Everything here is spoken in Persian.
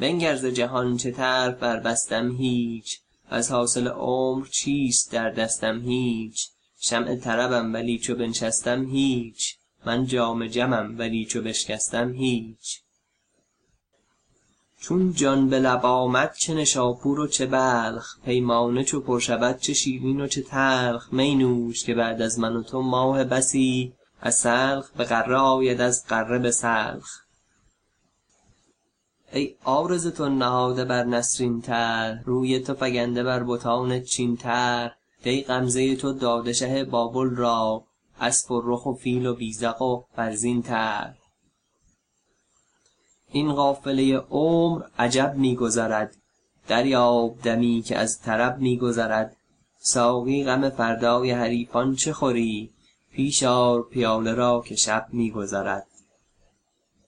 بنگر ز جهان چه طرف بربستم هیچ؟ از حاصل عمر چیست در دستم هیچ؟ شمع طربم ولی چو بنشستم هیچ؟ من جام جمم ولی چو بشکستم هیچ؟ چون جان به لب آمد چه نشاپور و چه بلخ؟ پیمانه چو پر شود چه شیرین و چه تلخ؟ می نوش که بعد از من و تو ماه بسی از سلخ به غره آید از غره به سلخ. ای عارض تو نهاده بر نسرین طرح روی تو فگنده بر بتان چین طرح دی غمزه تو داده شه بابل را اسپ و رخ و فیل و بیذق و فرزین طرح این قافله عمر عجب می گذرد دریاب دمی که از طرب می گذرد ساقی غم فردای حریفان چه خوری؟ پیش آر پیاله را که شب می گذرد